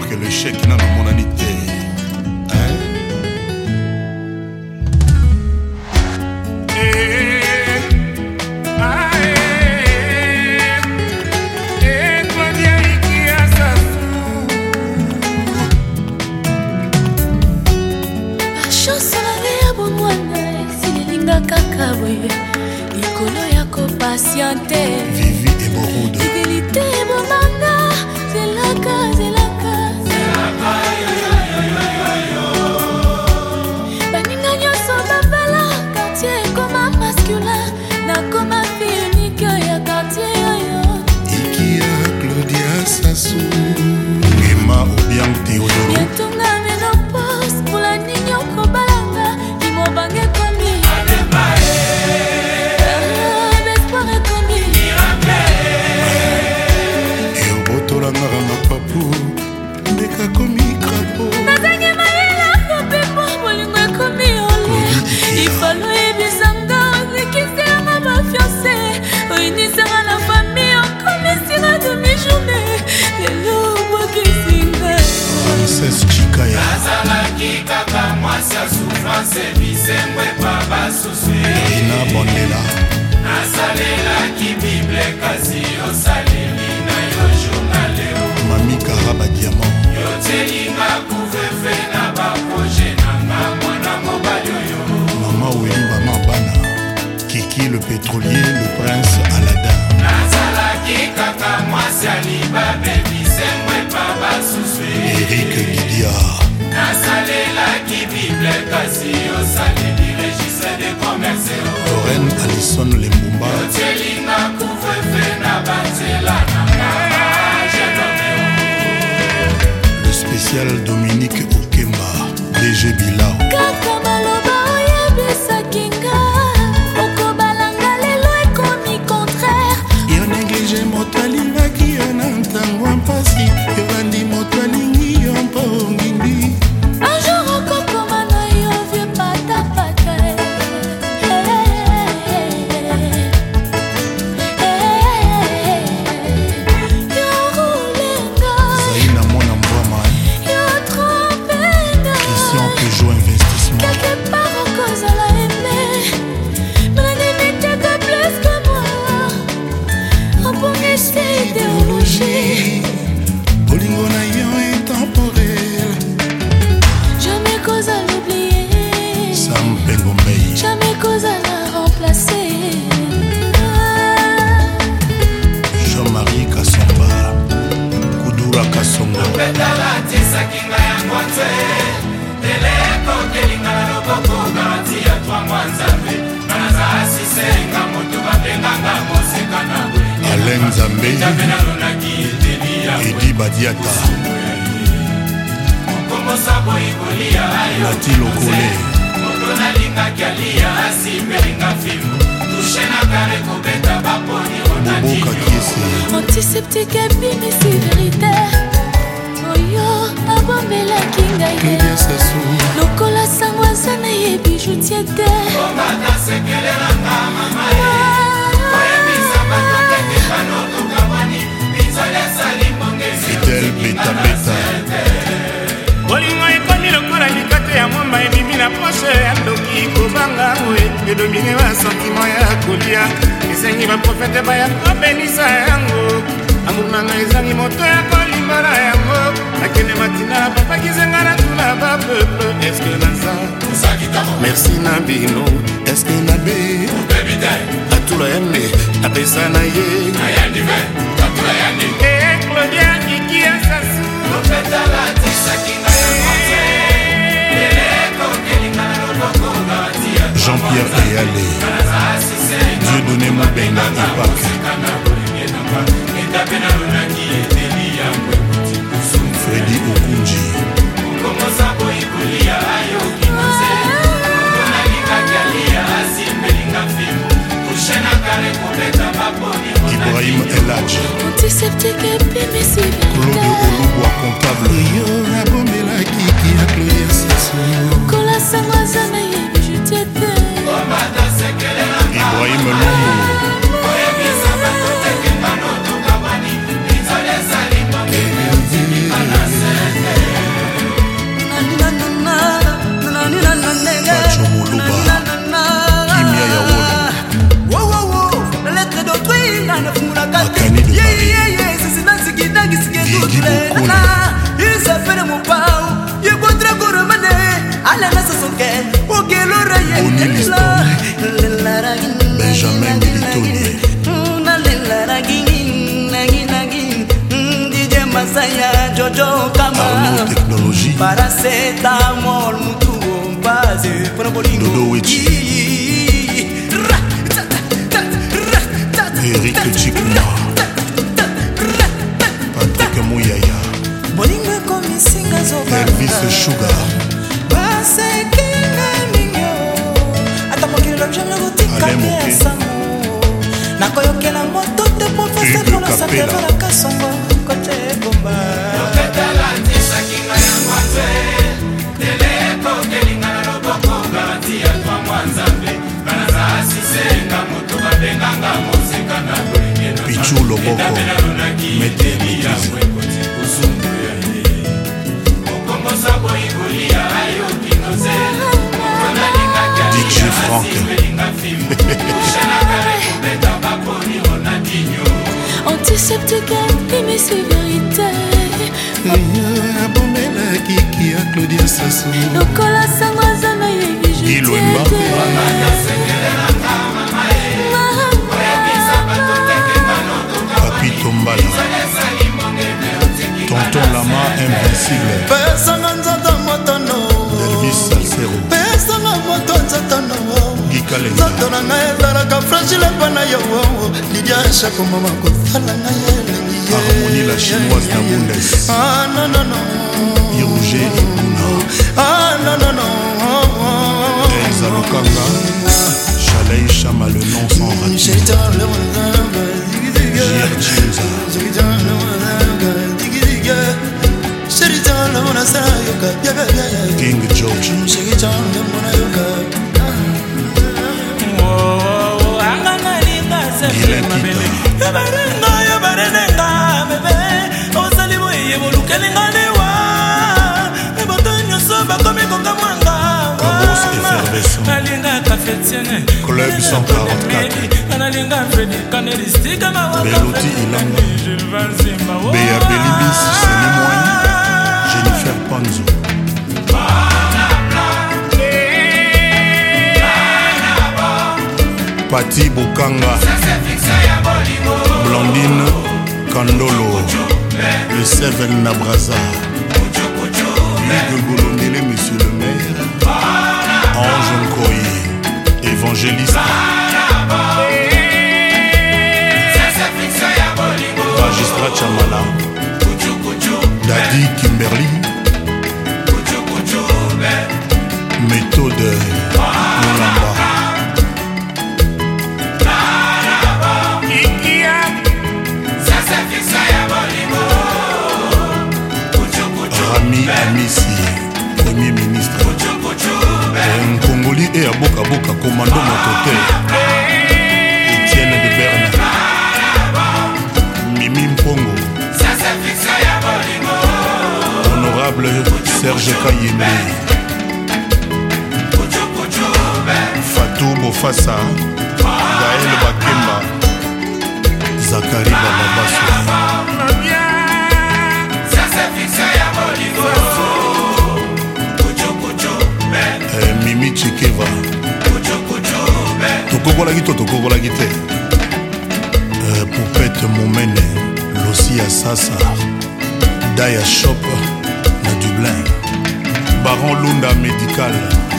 orke lesheki nano amonani te kaka boye likolo ya kopasiante mpasi ya sufrance bisembo epa basusu nasalelaki bible kasi osaleli na yo journaleo mamikaraba diamant yotielinga kuvefe na baproje nanga mwana mobali oyo mama olimbama bana kiki le pétrolier le prince alada nazalaki kaka mwasi ya libabe kasi osali dirigise de commerce oren alison lembumba otielinga kuvrefe na banzela na le spécial dominique okemba dg bilao edi badiata nati lokole moto nalingaki alia asipelinga fimu tushe na kare kobeta baponi onatiokakisi antiseptike bimisi veritaire predomine basentima ya kolia ezangi baprofete baya kobelisa yango amour na ngai ezangi moto ya kolimbala yango nakende matina bapakizanga na tuna bapeuple eske naza merci na bino eske nabe atula yande apesa na ye claudia kiki ya sasu Jean-Pierre Eyalé Dieu donné mon benga epak Freddy Okunji ibrahim elaj claude olubwa comptable oyo abomelakiki ya kloya saso kolasango aza nayebi ibrahim longo Liliston Benjamin Militoni masaya jojo kama paracetamol mutu ompase mpona bolingo erik cikuma patrik moyaya bolingo ekomisinga zobaelvis sugar nakoyokela moto te profeser kolosatevalaka songo kote ebomba pichu loboko mete mitisi frank antiseptique pimisi verité abombelaki ki ya claudia sasu lokola sango aza na yebijpapi tombala tonton lama invincible tilapa na yo lidia esakomama kotala na ye elengi la chinoise ah, na bundes ah non non non irouge ikuna ah non non non ezalokanga chalei chama le nom sans ratisjr king george mabele yabarenga yabarenenga bebe ozali boye bolukelinga liwa eboto nyonso bakomi kokamwanga nalinga kafetiene nalinga fredi kanelistika mawakaelvanzimba Jennifer Ponzo pati bokanga blandine kandolo le seven na braza hugue golondele monsieur le maire ange nkoyi évangéliste magistrat chamala dadi kimberly ye ya bokaboka komando moto te etienne de berne mimi mpongo honorable serge kayembe fatou bofasa gael bakemba zakari bababaso mimi chikeva tokokolaki to tokokolaki te euh, poupete momene losi ya sasa daya shop na dublin baron lunda médical